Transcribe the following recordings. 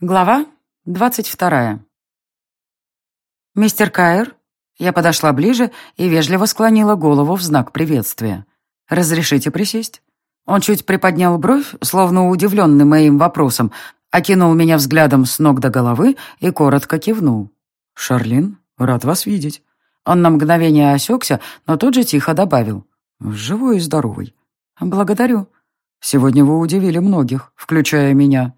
Глава двадцать вторая. «Мистер Кайр?» Я подошла ближе и вежливо склонила голову в знак приветствия. «Разрешите присесть?» Он чуть приподнял бровь, словно удивленный моим вопросом, окинул меня взглядом с ног до головы и коротко кивнул. «Шарлин, рад вас видеть». Он на мгновение осекся, но тут же тихо добавил. «Живой и здоровый». «Благодарю. Сегодня вы удивили многих, включая меня».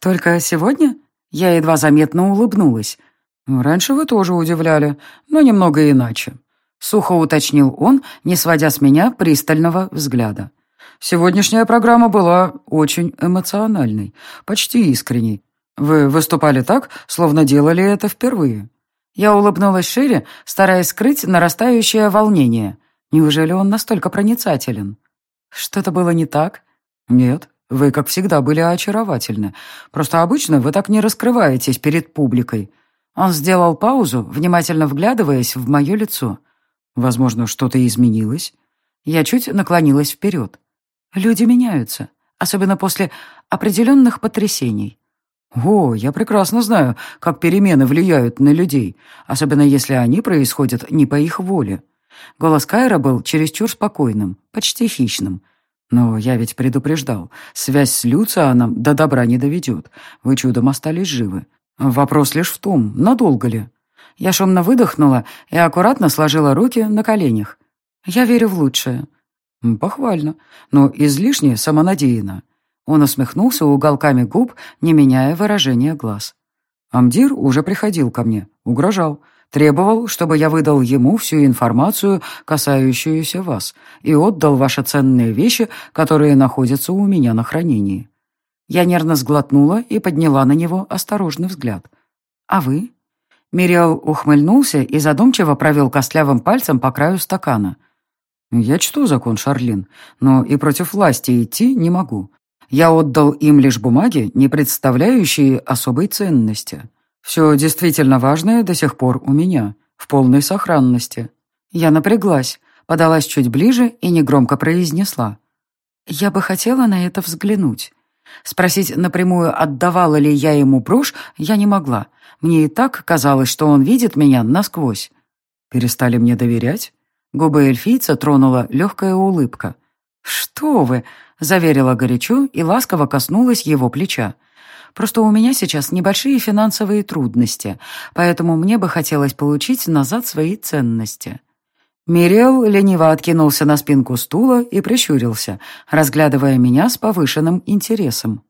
«Только сегодня?» Я едва заметно улыбнулась. «Раньше вы тоже удивляли, но немного иначе», — сухо уточнил он, не сводя с меня пристального взгляда. «Сегодняшняя программа была очень эмоциональной, почти искренней. Вы выступали так, словно делали это впервые». Я улыбнулась шире, стараясь скрыть нарастающее волнение. Неужели он настолько проницателен? Что-то было не так? Нет, вы, как всегда, были очаровательны. Просто обычно вы так не раскрываетесь перед публикой. Он сделал паузу, внимательно вглядываясь в мое лицо. Возможно, что-то изменилось. Я чуть наклонилась вперед. Люди меняются, особенно после определенных потрясений. О, я прекрасно знаю, как перемены влияют на людей, особенно если они происходят не по их воле. Голос Кайра был чересчур спокойным, почти хищным. Но я ведь предупреждал, связь с Люцианом до добра не доведет. Вы чудом остались живы. Вопрос лишь в том, надолго ли. Я шумно выдохнула и аккуратно сложила руки на коленях. Я верю в лучшее. Похвально, но излишне самонадеянно. Он усмехнулся уголками губ, не меняя выражения глаз. Амдир уже приходил ко мне, угрожал. Требовал, чтобы я выдал ему всю информацию, касающуюся вас, и отдал ваши ценные вещи, которые находятся у меня на хранении». Я нервно сглотнула и подняла на него осторожный взгляд. «А вы?» Мириал ухмыльнулся и задумчиво провел костлявым пальцем по краю стакана. «Я чту закон, Шарлин, но и против власти идти не могу. Я отдал им лишь бумаги, не представляющие особой ценности. Все действительно важное до сих пор у меня, в полной сохранности. Я напряглась, подалась чуть ближе и негромко произнесла. Я бы хотела на это взглянуть. Спросить напрямую, отдавала ли я ему брошь, я не могла. Мне и так казалось, что он видит меня насквозь. Перестали мне доверять? Губы эльфийца тронула легкая улыбка. «Что вы!» — заверила горячо и ласково коснулась его плеча. Просто у меня сейчас небольшие финансовые трудности, поэтому мне бы хотелось получить назад свои ценности». Мириэл лениво откинулся на спинку стула и прищурился, разглядывая меня с повышенным интересом.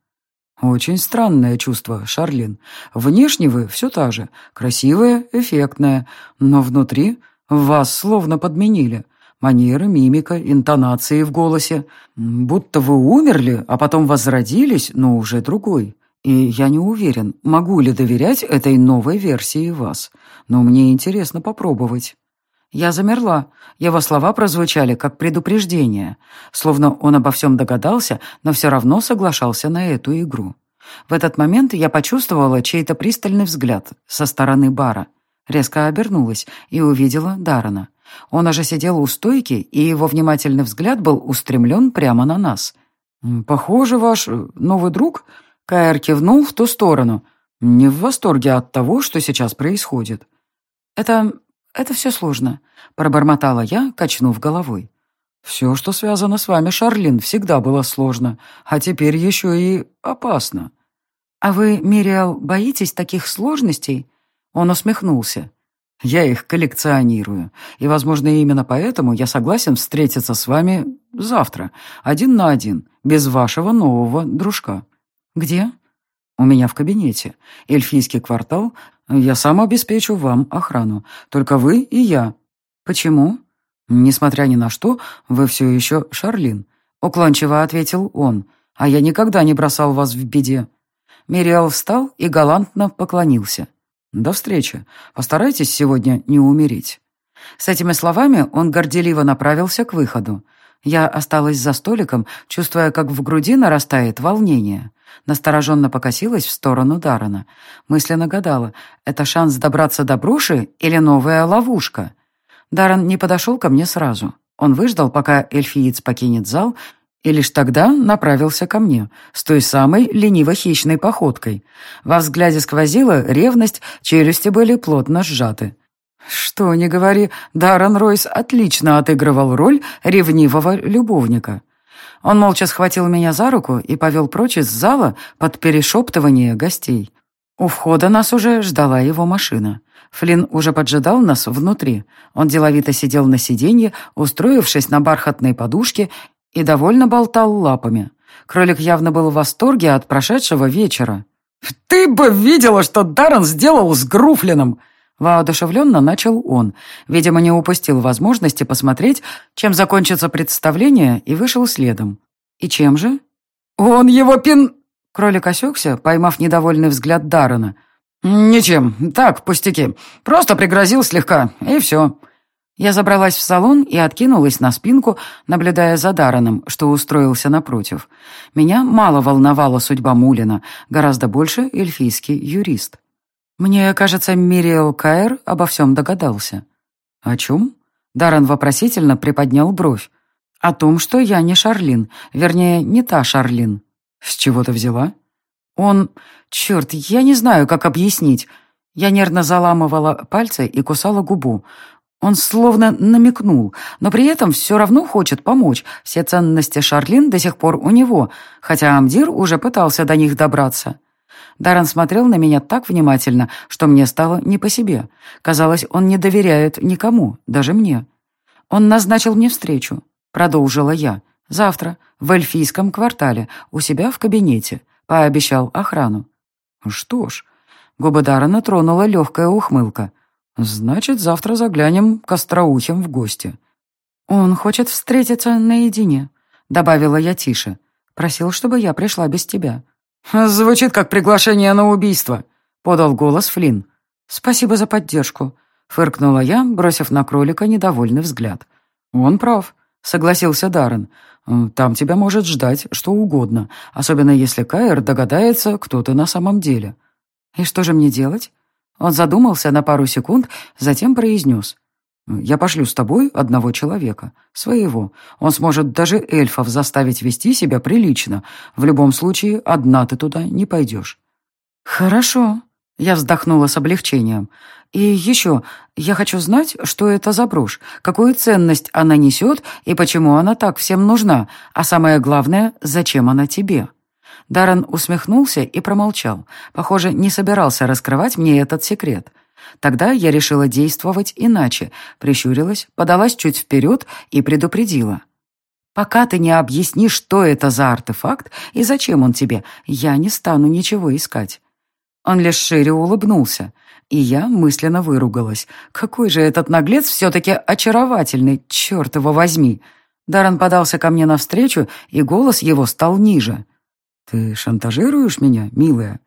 «Очень странное чувство, Шарлин. Внешне вы все та же, красивая, эффектная, но внутри вас словно подменили. Манеры, мимика, интонации в голосе. Будто вы умерли, а потом возродились, но уже другой. И я не уверен, могу ли доверять этой новой версии вас, но мне интересно попробовать. Я замерла. Его слова прозвучали как предупреждение, словно он обо всем догадался, но все равно соглашался на эту игру. В этот момент я почувствовала чей-то пристальный взгляд со стороны бара. Резко обернулась и увидела Дарана. Он уже сидел у стойки, и его внимательный взгляд был устремлен прямо на нас. «Похоже, ваш новый друг...» Каэр кивнул в ту сторону. Не в восторге от того, что сейчас происходит. «Это... это все сложно», — пробормотала я, качнув головой. «Все, что связано с вами, Шарлин, всегда было сложно, а теперь еще и опасно». «А вы, Мириал, боитесь таких сложностей?» Он усмехнулся. «Я их коллекционирую, и, возможно, именно поэтому я согласен встретиться с вами завтра, один на один, без вашего нового дружка». «Где?» «У меня в кабинете. Эльфийский квартал. Я сам обеспечу вам охрану. Только вы и я». «Почему?» «Несмотря ни на что, вы все еще Шарлин», — уклончиво ответил он. «А я никогда не бросал вас в беде». Мириал встал и галантно поклонился. «До встречи. Постарайтесь сегодня не умереть». С этими словами он горделиво направился к выходу. Я осталась за столиком, чувствуя, как в груди нарастает волнение. Настороженно покосилась в сторону Дарана. Мысленно гадала, это шанс добраться до бруши или новая ловушка? Даран не подошел ко мне сразу. Он выждал, пока эльфиец покинет зал, И лишь тогда направился ко мне, с той самой лениво-хищной походкой. Во взгляде сквозила ревность, челюсти были плотно сжаты. Что ни говори, Даррен Ройс отлично отыгрывал роль ревнивого любовника. Он молча схватил меня за руку и повел прочь из зала под перешептывание гостей. У входа нас уже ждала его машина. Флинн уже поджидал нас внутри. Он деловито сидел на сиденье, устроившись на бархатной подушке и довольно болтал лапами. Кролик явно был в восторге от прошедшего вечера. «Ты бы видела, что Даррен сделал с Груфлином!» Воодушевленно начал он. Видимо, не упустил возможности посмотреть, чем закончится представление, и вышел следом. «И чем же?» «Он его пин...» Кролик осекся, поймав недовольный взгляд Даррена. «Ничем. Так, пустяки. Просто пригрозил слегка, и все». Я забралась в салон и откинулась на спинку, наблюдая за Дарреном, что устроился напротив. Меня мало волновала судьба Мулина, гораздо больше эльфийский юрист. Мне кажется, Мириэл Каэр обо всем догадался. О чем? Даррен вопросительно приподнял бровь. О том, что я не Шарлин, вернее, не та Шарлин. С чего ты взяла? Он... Черт, я не знаю, как объяснить. Я нервно заламывала пальцы и кусала губу. Он словно намекнул, но при этом все равно хочет помочь. Все ценности Шарлин до сих пор у него, хотя Амдир уже пытался до них добраться. Даррен смотрел на меня так внимательно, что мне стало не по себе. Казалось, он не доверяет никому, даже мне. Он назначил мне встречу. Продолжила я. Завтра, в эльфийском квартале, у себя в кабинете. Пообещал охрану. Что ж, губы Даррена тронула легкая ухмылка. Значит, завтра заглянем к Остроухим в гости. Он хочет встретиться наедине, добавила я тише. Просил, чтобы я пришла без тебя. «Звучит как приглашение на убийство», — подал голос Флинн. «Спасибо за поддержку», — фыркнула я, бросив на кролика недовольный взгляд. «Он прав», — согласился Даррен. «Там тебя может ждать что угодно, особенно если Кайр догадается, кто ты на самом деле». «И что же мне делать?» Он задумался на пару секунд, затем произнес. Я пошлю с тобой одного человека, своего. Он сможет даже эльфов заставить вести себя прилично. В любом случае, одна ты туда не пойдешь». «Хорошо», — я вздохнула с облегчением. «И еще, я хочу знать, что это за брошь, какую ценность она несет и почему она так всем нужна, а самое главное, зачем она тебе». Даррен усмехнулся и промолчал. Похоже, не собирался раскрывать мне этот секрет. Тогда я решила действовать иначе, прищурилась, подалась чуть вперед и предупредила. «Пока ты не объяснишь, что это за артефакт и зачем он тебе, я не стану ничего искать». Он лишь шире улыбнулся, и я мысленно выругалась. «Какой же этот наглец все-таки очаровательный, черт его возьми!» Даррен подался ко мне навстречу, и голос его стал ниже. «Ты шантажируешь меня, милая?»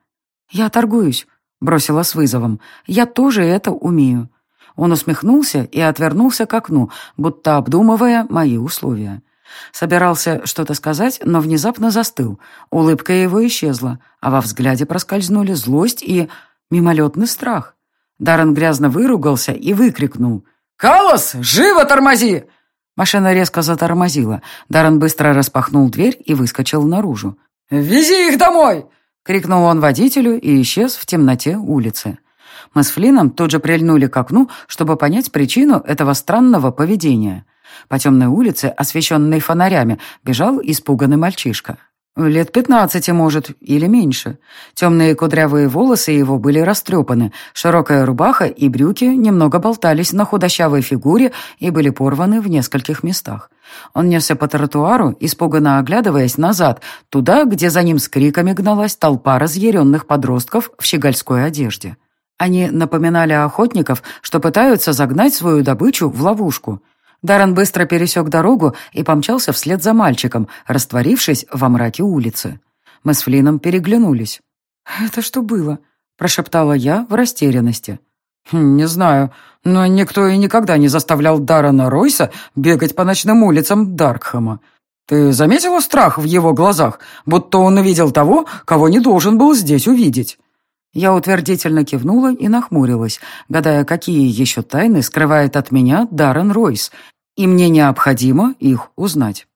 «Я торгуюсь бросила с вызовом. «Я тоже это умею». Он усмехнулся и отвернулся к окну, будто обдумывая мои условия. Собирался что-то сказать, но внезапно застыл. Улыбка его исчезла, а во взгляде проскользнули злость и мимолетный страх. Даррен грязно выругался и выкрикнул. «Калос, живо тормози!» Машина резко затормозила. Даррен быстро распахнул дверь и выскочил наружу. «Вези их домой!» — крикнул он водителю и исчез в темноте улицы. Мы с Флином тут же прильнули к окну, чтобы понять причину этого странного поведения. По темной улице, освещенной фонарями, бежал испуганный мальчишка. Лет пятнадцати, может, или меньше. Темные кудрявые волосы его были растрепаны, широкая рубаха и брюки немного болтались на худощавой фигуре и были порваны в нескольких местах. Он несся по тротуару, испуганно оглядываясь назад, туда, где за ним с криками гналась толпа разъяренных подростков в щегольской одежде. Они напоминали охотников, что пытаются загнать свою добычу в ловушку – Даррен быстро пересек дорогу и помчался вслед за мальчиком, растворившись во мраке улицы. Мы с Флином переглянулись. «Это что было?» – прошептала я в растерянности. «Хм, «Не знаю, но никто и никогда не заставлял Даррена Ройса бегать по ночным улицам Даркхэма. Ты заметила страх в его глазах, будто он увидел того, кого не должен был здесь увидеть?» Я утвердительно кивнула и нахмурилась, гадая, какие еще тайны скрывает от меня Даррен Ройс, и мне необходимо их узнать.